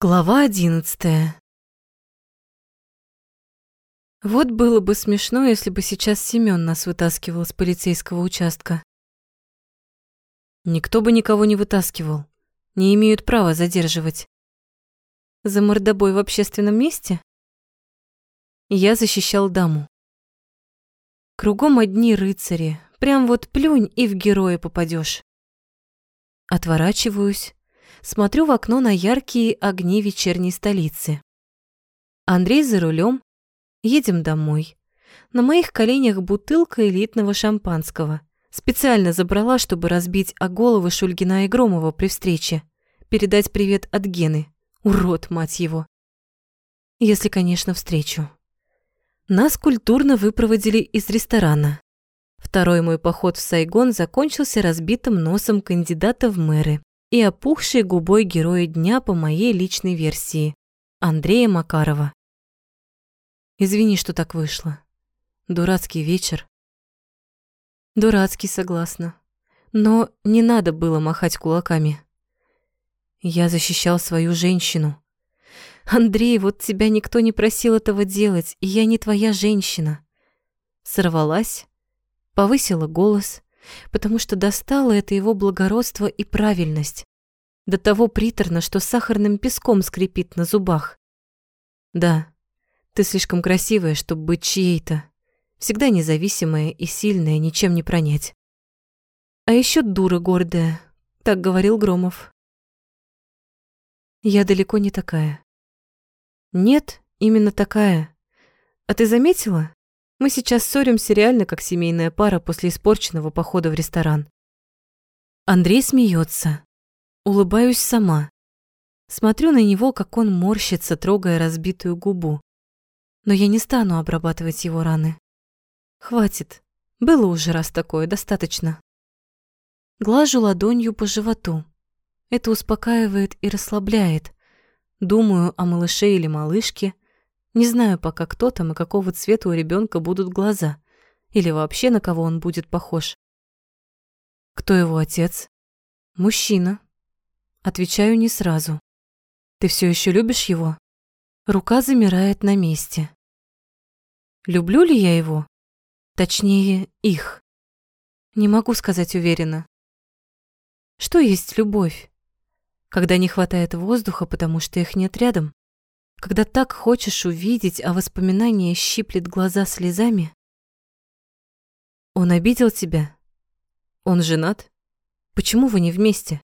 Глава одиннадцатая. Вот было бы смешно, если бы сейчас Семён нас вытаскивал с полицейского участка. Никто бы никого не вытаскивал. Не имеют права задерживать. За мордобой в общественном месте? Я защищал даму. Кругом одни рыцари. Прям вот плюнь и в героя попадёшь. Отворачиваюсь, смотрю в окно на яркие огни вечерней столицы. Андрей за рулем, едем домой. На моих коленях бутылка элитного шампанского. Специально забрала, чтобы разбить о головы Шульгина и Громова при встрече. Передать привет от Гены. Урод, мать его. Если, конечно, встречу. Нас культурно выпроводили из ресторана. Второй мой поход в Сайгон закончился разбитым носом кандидата в мэры и опухшей губой героя дня по моей личной версии – Андрея Макарова. Извини, что так вышло. Дурацкий вечер. Дурацкий, согласна. Но не надо было махать кулаками. Я защищал свою женщину. Андрей, вот тебя никто не просил этого делать, и я не твоя женщина. Сорвалась, повысила голос – потому что достало это его благородство и правильность. До того приторно, что сахарным песком скрипит на зубах. Да, ты слишком красивая, чтобы быть чьей-то. Всегда независимая и сильная, ничем не пронять. А еще дура гордая, так говорил Громов. Я далеко не такая. Нет, именно такая. А ты заметила? Мы сейчас ссоримся реально как семейная пара после испорченного похода в ресторан. Андрей смеется. Улыбаюсь сама. Смотрю на него, как он морщится, трогая разбитую губу. Но я не стану обрабатывать его раны. Хватит. Было уже раз такое, достаточно. Глажу ладонью по животу. Это успокаивает и расслабляет. Думаю о малыше или малышке – не знаю пока, кто там и какого цвета у ребенка будут глаза, или вообще на кого он будет похож. Кто его отец? Мужчина. Отвечаю не сразу. Ты все еще любишь его? Рука замирает на месте. Люблю ли я его? Точнее, их. Не могу сказать уверенно. Что есть любовь? Когда не хватает воздуха, потому что их нет рядом? Когда так хочешь увидеть, а воспоминание щиплет глаза слезами? Он обидел тебя? Он женат? Почему вы не вместе?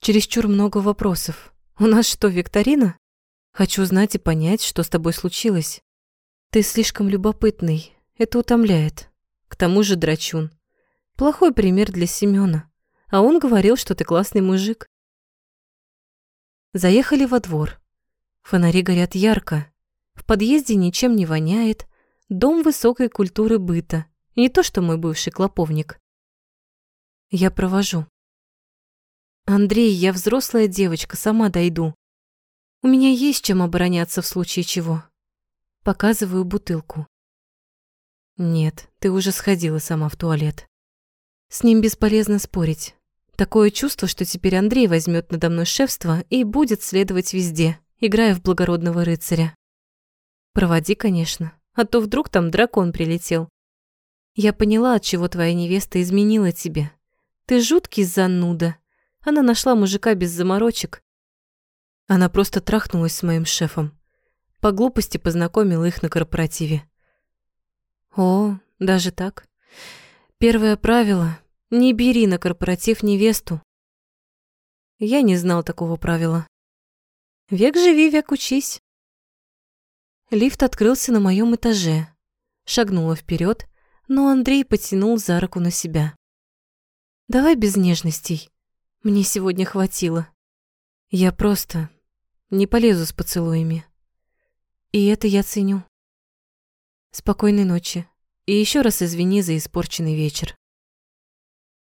Чересчур много вопросов. У нас что, викторина? Хочу знать и понять, что с тобой случилось. Ты слишком любопытный, это утомляет. К тому же драчун. Плохой пример для Семёна. А он говорил, что ты классный мужик. Заехали во двор. Фонари горят ярко. В подъезде ничем не воняет. Дом высокой культуры быта. Не то, что мой бывший клоповник. Я провожу. Андрей, я взрослая девочка, сама дойду. У меня есть чем обороняться в случае чего. Показываю бутылку. Нет, ты уже сходила сама в туалет. С ним бесполезно спорить. Такое чувство, что теперь Андрей возьмет надо мной шефство и будет следовать везде играя в благородного рыцаря. Проводи, конечно, а то вдруг там дракон прилетел. Я поняла, от чего твоя невеста изменила тебе. Ты жуткий зануда. Она нашла мужика без заморочек. Она просто трахнулась с моим шефом. По глупости познакомила их на корпоративе. О, даже так? Первое правило – не бери на корпоратив невесту. Я не знал такого правила. Век живи, век учись. Лифт открылся на моем этаже. Шагнула вперед, но Андрей потянул за руку на себя. Давай без нежностей. Мне сегодня хватило. Я просто не полезу с поцелуями. И это я ценю. Спокойной ночи. И еще раз извини за испорченный вечер.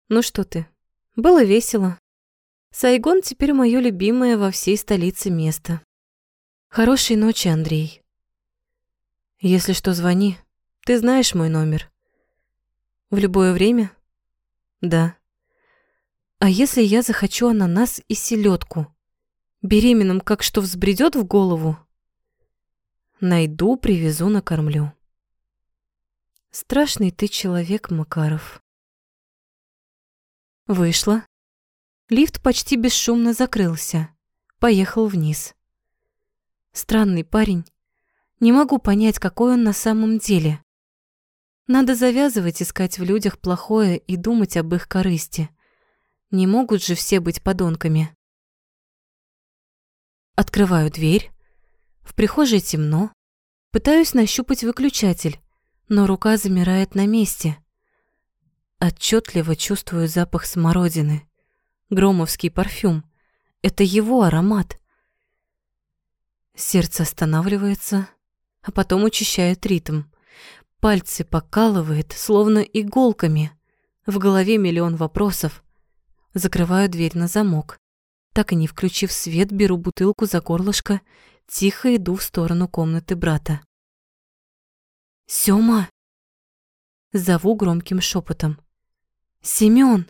Ну что ты? Было весело. Сайгон теперь мое любимое во всей столице место. Хорошей ночи, Андрей. Если что, звони. Ты знаешь мой номер. В любое время? Да. А если я захочу ананас и селедку? Беременным как что взбредет в голову? Найду, привезу, накормлю. Страшный ты человек, Макаров. Вышла. Лифт почти бесшумно закрылся. Поехал вниз. Странный парень. Не могу понять, какой он на самом деле. Надо завязывать искать в людях плохое и думать об их корысти. Не могут же все быть подонками. Открываю дверь. В прихожей темно. Пытаюсь нащупать выключатель, но рука замирает на месте. Отчетливо чувствую запах смородины. Громовский парфюм. Это его аромат. Сердце останавливается, а потом учащает ритм. Пальцы покалывает, словно иголками. В голове миллион вопросов. Закрываю дверь на замок. Так и не включив свет, беру бутылку за горлышко, тихо иду в сторону комнаты брата. «Сёма!» Зову громким шепотом. «Семён!»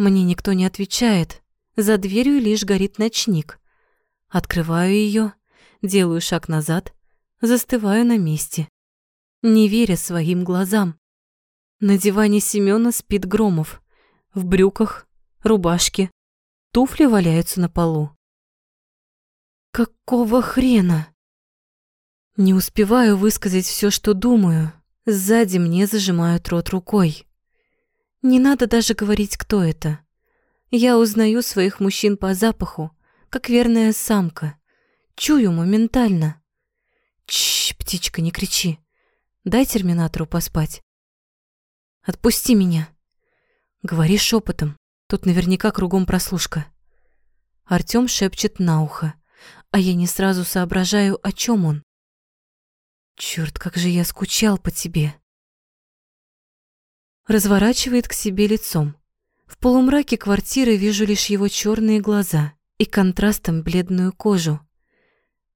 Мне никто не отвечает. За дверью лишь горит ночник. Открываю ее, делаю шаг назад, застываю на месте, не веря своим глазам. На диване Семёна спит Громов, в брюках, рубашке, Туфли валяются на полу. Какого хрена? Не успеваю высказать все, что думаю. Сзади мне зажимают рот рукой. Не надо даже говорить, кто это. Я узнаю своих мужчин по запаху, как верная самка. Чую моментально. Чш, птичка, не кричи. Дай терминатору поспать. Отпусти меня. Говори шепотом. Тут наверняка кругом прослушка. Артём шепчет на ухо, а я не сразу соображаю, о чем он. Черт, как же я скучал по тебе. Разворачивает к себе лицом. В полумраке квартиры вижу лишь его черные глаза и контрастом бледную кожу.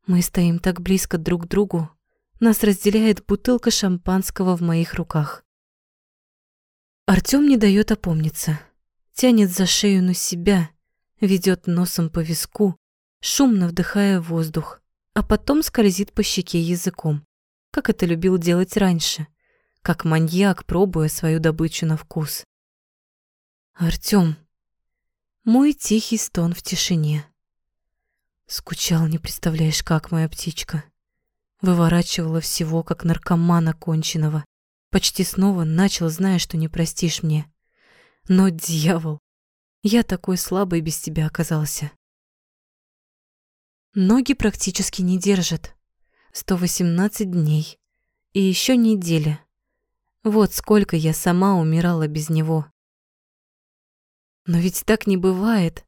Мы стоим так близко друг к другу, нас разделяет бутылка шампанского в моих руках. Артём не дает опомниться тянет за шею на себя, ведет носом по виску, шумно вдыхая воздух, а потом скользит по щеке языком, как это любил делать раньше, как маньяк, пробуя свою добычу на вкус. Артём. Мой тихий стон в тишине. Скучал, не представляешь, как моя птичка. Выворачивала всего, как наркомана конченого. Почти снова начал, зная, что не простишь мне. Но, дьявол, я такой слабой без тебя оказался. Ноги практически не держат. 118 дней. И еще неделя. Вот сколько я сама умирала без него. Но ведь так не бывает.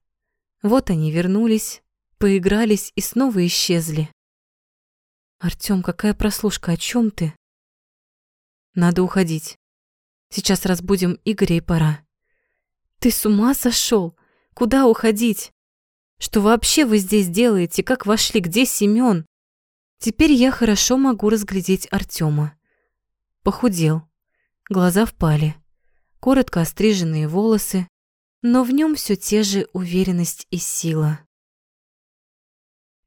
Вот они вернулись, поигрались и снова исчезли. Артём, какая прослушка, о чем ты? Надо уходить. Сейчас разбудим Игоря и пора. Ты с ума сошел? Куда уходить? Что вообще вы здесь делаете? Как вошли? Где Семён? Теперь я хорошо могу разглядеть Артема. Похудел, глаза впали, коротко остриженные волосы, но в нем все те же уверенность и сила.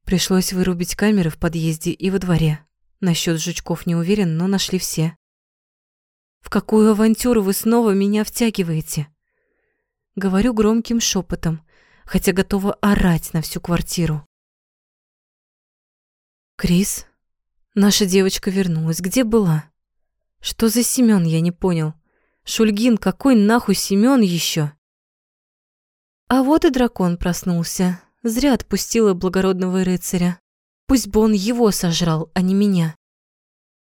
Пришлось вырубить камеры в подъезде и во дворе. Насчет жучков не уверен, но нашли все. В какую авантюру вы снова меня втягиваете? Говорю громким шепотом, хотя готова орать на всю квартиру. Крис, наша девочка вернулась. Где была? Что за Семён, я не понял. Шульгин, какой нахуй Семён еще? А вот и дракон проснулся. Зря отпустила благородного рыцаря. Пусть бы он его сожрал, а не меня.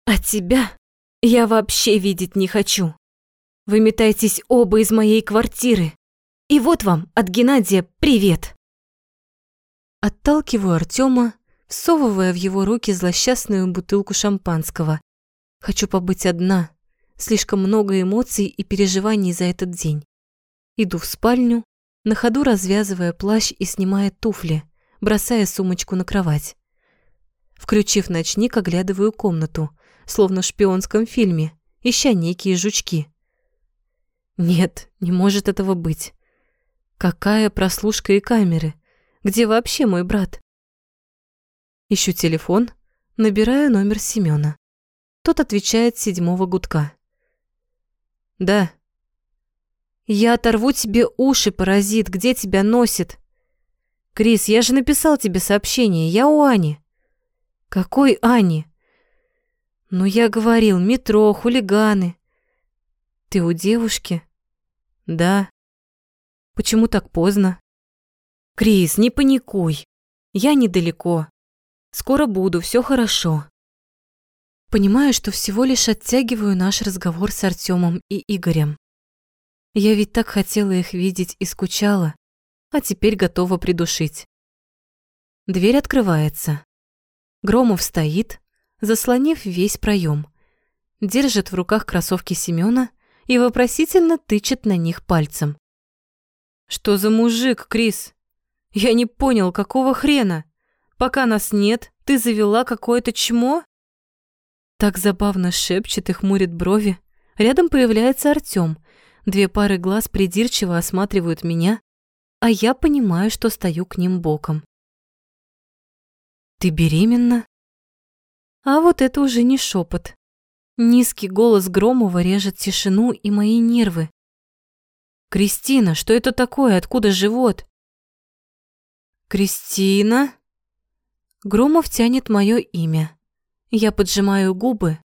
А тебя я вообще видеть не хочу. Вы метаетесь оба из моей квартиры. И вот вам от Геннадия привет. Отталкиваю Артема, всовывая в его руки злосчастную бутылку шампанского. Хочу побыть одна. Слишком много эмоций и переживаний за этот день. Иду в спальню, на ходу развязывая плащ и снимая туфли, бросая сумочку на кровать. Включив ночник, оглядываю комнату, словно в шпионском фильме, ища некие жучки. Нет, не может этого быть. Какая прослушка и камеры? Где вообще мой брат? Ищу телефон, набираю номер Семёна. Тот отвечает седьмого гудка. «Да». «Я оторву тебе уши, паразит, где тебя носит?» «Крис, я же написал тебе сообщение, я у Ани». «Какой Ани?» «Ну, я говорил, метро, хулиганы». «Ты у девушки?» «Да». «Почему так поздно?» «Крис, не паникуй. Я недалеко. Скоро буду, все хорошо». Понимаю, что всего лишь оттягиваю наш разговор с Артемом и Игорем. Я ведь так хотела их видеть и скучала а теперь готова придушить. Дверь открывается. Громов стоит, заслонив весь проем, держит в руках кроссовки Семёна и вопросительно тычет на них пальцем. «Что за мужик, Крис? Я не понял, какого хрена? Пока нас нет, ты завела какое-то чмо?» Так забавно шепчет и хмурит брови. Рядом появляется Артём. Две пары глаз придирчиво осматривают меня, а я понимаю, что стою к ним боком. «Ты беременна?» А вот это уже не шепот. Низкий голос Громова режет тишину и мои нервы. «Кристина, что это такое? Откуда живот?» «Кристина?» Громов тянет мое имя. Я поджимаю губы.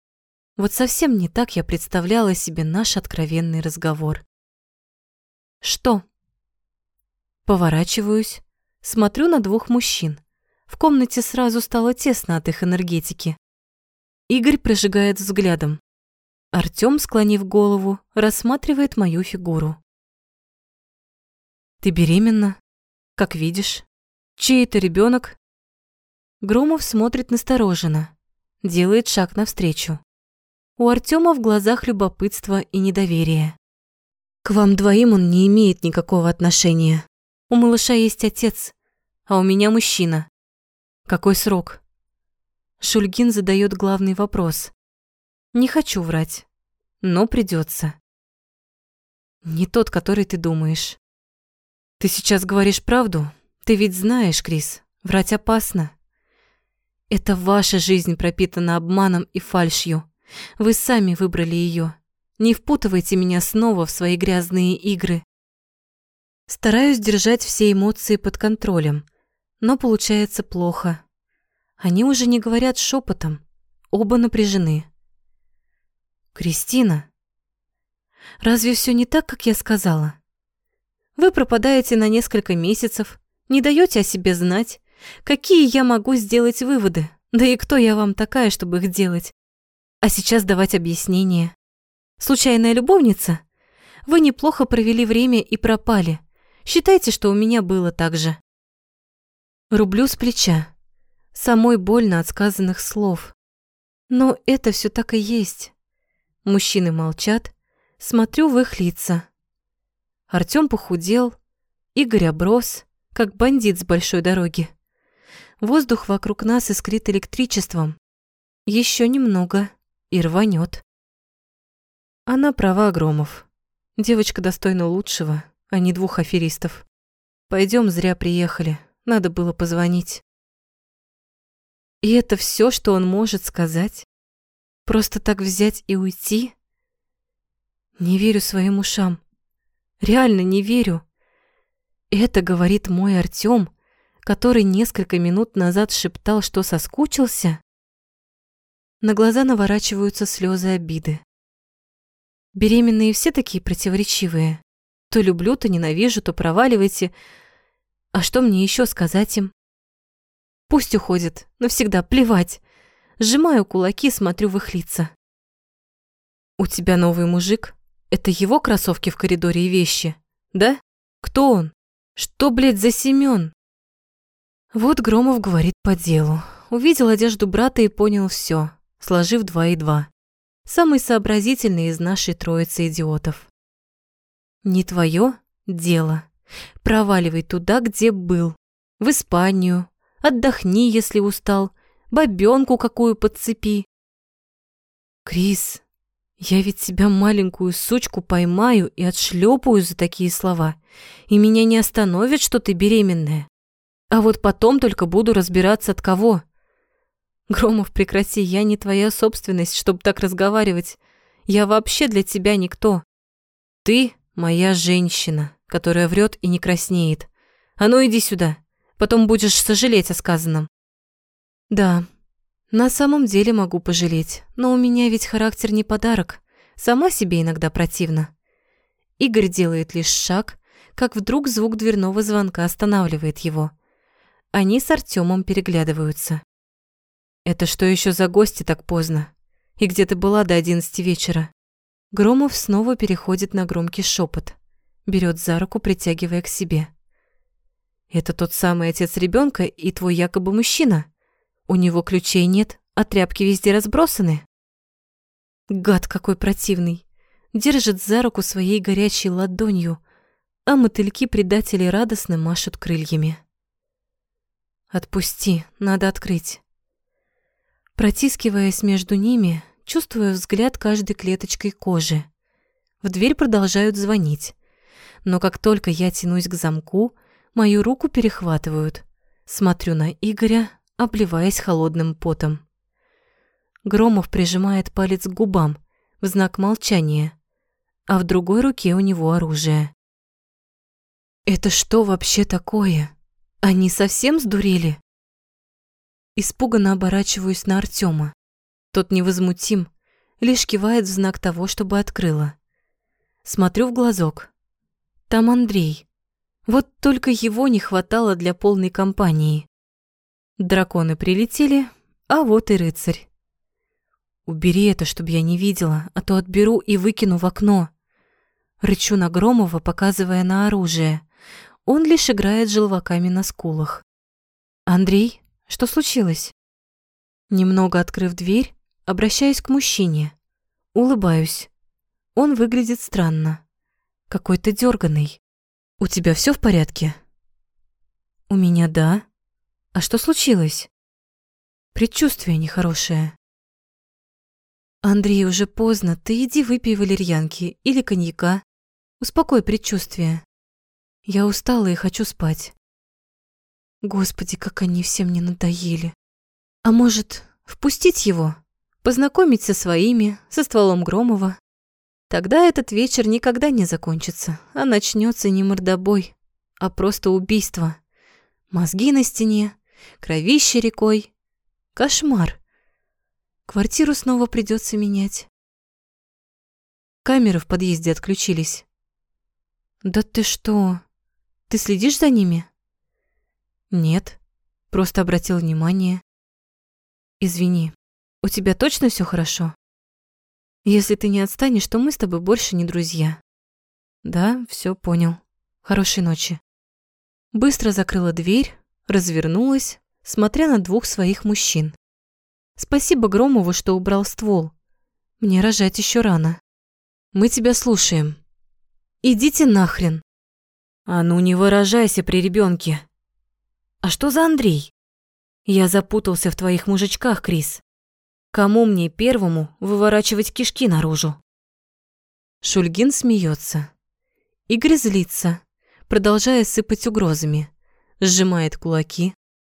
Вот совсем не так я представляла себе наш откровенный разговор. «Что?» Поворачиваюсь, смотрю на двух мужчин. В комнате сразу стало тесно от их энергетики. Игорь прожигает взглядом. Артём, склонив голову, рассматривает мою фигуру. «Ты беременна? Как видишь. Чей это ребенок? Громов смотрит настороженно, делает шаг навстречу. У Артёма в глазах любопытство и недоверие. К вам двоим он не имеет никакого отношения. У малыша есть отец, а у меня мужчина. Какой срок? Шульгин задает главный вопрос. Не хочу врать, но придется. Не тот, который ты думаешь. Ты сейчас говоришь правду? Ты ведь знаешь, Крис, врать опасно. Это ваша жизнь пропитана обманом и фальшью. Вы сами выбрали ее. Не впутывайте меня снова в свои грязные игры. Стараюсь держать все эмоции под контролем, но получается плохо. Они уже не говорят шепотом, оба напряжены. «Кристина, разве все не так, как я сказала? Вы пропадаете на несколько месяцев, не даете о себе знать. Какие я могу сделать выводы? Да и кто я вам такая, чтобы их делать? А сейчас давать объяснение. Случайная любовница? Вы неплохо провели время и пропали. Считайте, что у меня было так же. Рублю с плеча. Самой больно от сказанных слов. Но это все так и есть. Мужчины молчат, смотрю в их лица. Артём похудел, Игорь оброс, как бандит с большой дороги. Воздух вокруг нас искрит электричеством. Еще немного и рванет. Она права, Громов. Девочка достойна лучшего а не двух аферистов. Пойдем, зря приехали. Надо было позвонить. И это все, что он может сказать? Просто так взять и уйти? Не верю своим ушам. Реально не верю. Это говорит мой Артём, который несколько минут назад шептал, что соскучился. На глаза наворачиваются слезы обиды. Беременные все такие противоречивые. То люблю, то ненавижу, то проваливайте. А что мне еще сказать им? Пусть уходят, навсегда, плевать. Сжимаю кулаки, смотрю в их лица. У тебя новый мужик? Это его кроссовки в коридоре и вещи? Да? Кто он? Что, блядь, за Семён? Вот Громов говорит по делу. Увидел одежду брата и понял все, сложив два и два. Самый сообразительный из нашей троицы идиотов. Не твое дело. Проваливай туда, где был. В Испанию. Отдохни, если устал. Бабёнку какую подцепи. Крис, я ведь тебя маленькую сучку поймаю и отшлепаю за такие слова. И меня не остановит, что ты беременная. А вот потом только буду разбираться от кого. Громов, прекрати, я не твоя собственность, чтобы так разговаривать. Я вообще для тебя никто. Ты моя женщина, которая врет и не краснеет. А ну иди сюда, потом будешь сожалеть о сказанном. Да, на самом деле могу пожалеть, но у меня ведь характер не подарок. Сама себе иногда противна. Игорь делает лишь шаг, как вдруг звук дверного звонка останавливает его. Они с Артемом переглядываются. «Это что еще за гости так поздно? И где ты была до одиннадцати вечера?» Громов снова переходит на громкий шепот, берет за руку, притягивая к себе. «Это тот самый отец ребенка и твой якобы мужчина?» У него ключей нет, а тряпки везде разбросаны. Гад какой противный. Держит за руку своей горячей ладонью, а мотыльки-предатели радостно машут крыльями. «Отпусти, надо открыть». Протискиваясь между ними, чувствуя взгляд каждой клеточкой кожи. В дверь продолжают звонить. Но как только я тянусь к замку, мою руку перехватывают. Смотрю на Игоря, обливаясь холодным потом. Громов прижимает палец к губам в знак молчания, а в другой руке у него оружие. «Это что вообще такое? Они совсем сдурели?» Испуганно оборачиваюсь на Артема. Тот невозмутим, лишь кивает в знак того, чтобы открыла. Смотрю в глазок. Там Андрей. Вот только его не хватало для полной компании. Драконы прилетели, а вот и рыцарь. Убери это, чтобы я не видела, а то отберу и выкину в окно. Рычу на Громова, показывая на оружие. Он лишь играет желваками на скулах. «Андрей, что случилось?» Немного открыв дверь, обращаюсь к мужчине. Улыбаюсь. Он выглядит странно. Какой-то дерганый. «У тебя все в порядке?» «У меня да», а что случилось? Предчувствие нехорошее. Андрей, уже поздно. Ты иди выпей валерьянки или коньяка. Успокой предчувствие. Я устала и хочу спать. Господи, как они все мне надоели. А может, впустить его? Познакомить со своими, со стволом Громова? Тогда этот вечер никогда не закончится, а начнется не мордобой, а просто убийство. Мозги на стене, Кровище рекой. Кошмар. Квартиру снова придется менять. Камеры в подъезде отключились. Да ты что? Ты следишь за ними? Нет, просто обратил внимание. Извини, у тебя точно все хорошо? Если ты не отстанешь, то мы с тобой больше не друзья. Да, все понял. Хорошей ночи. Быстро закрыла дверь, развернулась, смотря на двух своих мужчин. Спасибо Громову, что убрал ствол. Мне рожать еще рано. Мы тебя слушаем. Идите нахрен. А ну не выражайся при ребенке. А что за Андрей? Я запутался в твоих мужичках, Крис. Кому мне первому выворачивать кишки наружу? Шульгин смеется. Игорь злится, продолжая сыпать угрозами сжимает кулаки.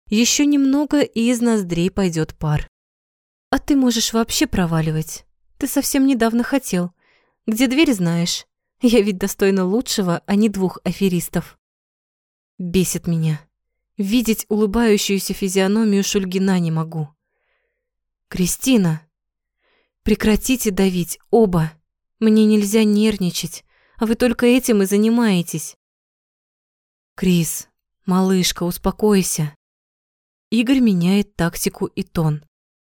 Еще немного, и из ноздрей пойдет пар. А ты можешь вообще проваливать. Ты совсем недавно хотел. Где дверь знаешь? Я ведь достойна лучшего, а не двух аферистов. Бесит меня. Видеть улыбающуюся физиономию Шульгина не могу. Кристина, прекратите давить, оба. Мне нельзя нервничать, а вы только этим и занимаетесь. Крис, «Малышка, успокойся». Игорь меняет тактику и тон.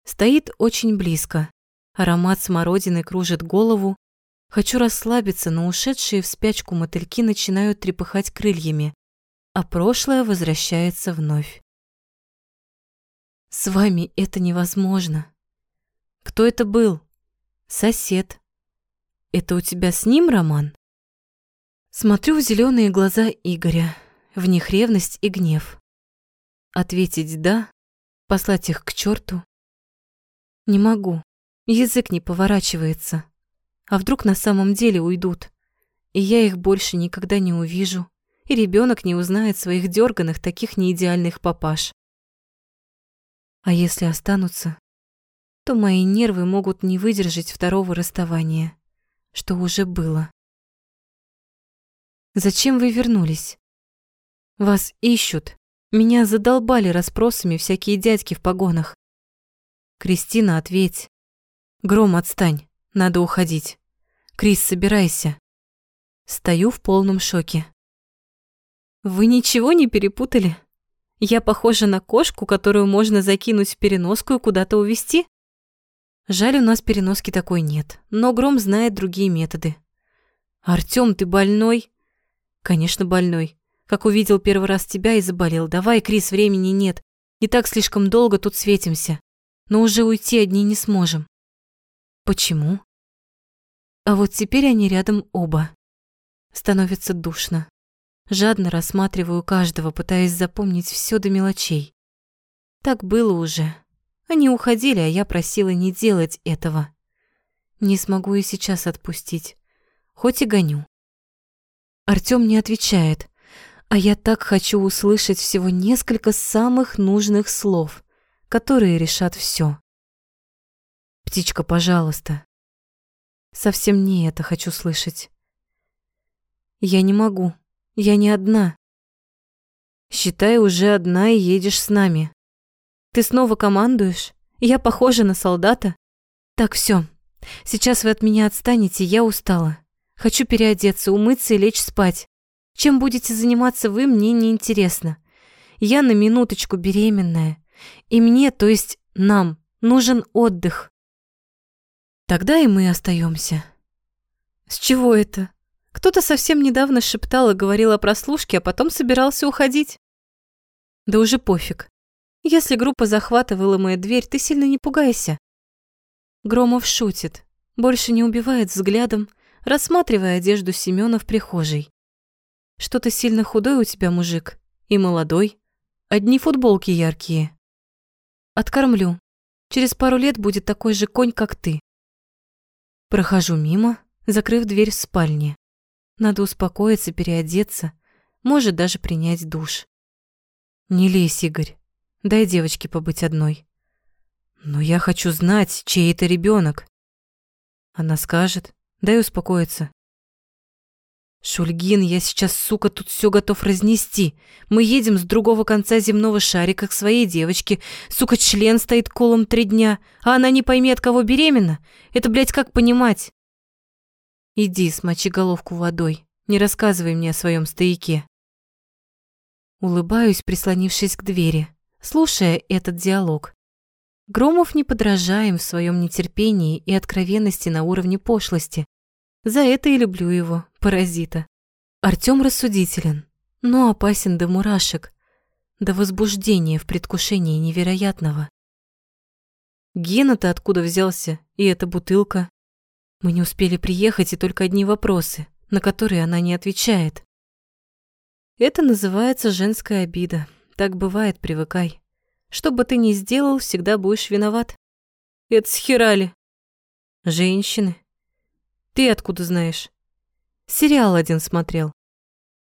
Стоит очень близко. Аромат смородины кружит голову. Хочу расслабиться, но ушедшие в спячку мотыльки начинают трепыхать крыльями, а прошлое возвращается вновь. С вами это невозможно. Кто это был? Сосед. Это у тебя с ним роман? Смотрю в зеленые глаза Игоря. В них ревность и гнев. Ответить «да», послать их к черту. Не могу. Язык не поворачивается. А вдруг на самом деле уйдут, и я их больше никогда не увижу, и ребенок не узнает своих дерганых таких неидеальных папаш. А если останутся, то мои нервы могут не выдержать второго расставания, что уже было. Зачем вы вернулись? Вас ищут. Меня задолбали расспросами всякие дядьки в погонах. Кристина, ответь. Гром, отстань. Надо уходить. Крис, собирайся. Стою в полном шоке. Вы ничего не перепутали? Я похожа на кошку, которую можно закинуть в переноску и куда-то увезти? Жаль, у нас переноски такой нет, но Гром знает другие методы. Артём, ты больной? Конечно, больной. Как увидел первый раз тебя и заболел. Давай, Крис, времени нет. И так слишком долго тут светимся. Но уже уйти одни не сможем. Почему? А вот теперь они рядом оба. Становится душно. Жадно рассматриваю каждого, пытаясь запомнить все до мелочей. Так было уже. Они уходили, а я просила не делать этого. Не смогу и сейчас отпустить, хоть и гоню. Артём не отвечает, а я так хочу услышать всего несколько самых нужных слов, которые решат все. Птичка, пожалуйста. Совсем не это хочу слышать. Я не могу. Я не одна. Считай, уже одна и едешь с нами. Ты снова командуешь? Я похожа на солдата? Так, все. Сейчас вы от меня отстанете, я устала. Хочу переодеться, умыться и лечь спать. Чем будете заниматься вы, мне не интересно. Я на минуточку беременная. И мне, то есть нам, нужен отдых. Тогда и мы остаемся. С чего это? Кто-то совсем недавно шептал и говорил о прослушке, а потом собирался уходить. Да уже пофиг. Если группа захвата выломает дверь, ты сильно не пугайся. Громов шутит, больше не убивает взглядом, рассматривая одежду Семёна в прихожей. Что-то сильно худой у тебя, мужик, и молодой. Одни футболки яркие. Откормлю. Через пару лет будет такой же конь, как ты. Прохожу мимо, закрыв дверь в спальне. Надо успокоиться, переодеться, может даже принять душ. Не лезь, Игорь. Дай девочке побыть одной. Но я хочу знать, чей это ребенок. Она скажет, дай успокоиться. Шульгин, я сейчас, сука, тут все готов разнести. Мы едем с другого конца земного шарика к своей девочке. Сука, член стоит колом три дня, а она не пойми, от кого беременна. Это, блядь, как понимать? Иди, смочи головку водой. Не рассказывай мне о своем стояке. Улыбаюсь, прислонившись к двери, слушая этот диалог. Громов не подражаем в своем нетерпении и откровенности на уровне пошлости. За это и люблю его, паразита. Артём рассудителен, но опасен до мурашек, до возбуждения в предвкушении невероятного. Гена-то откуда взялся, и эта бутылка? Мы не успели приехать, и только одни вопросы, на которые она не отвечает. Это называется женская обида. Так бывает, привыкай. Что бы ты ни сделал, всегда будешь виноват. Это схерали. Женщины. Ты откуда знаешь? Сериал один смотрел.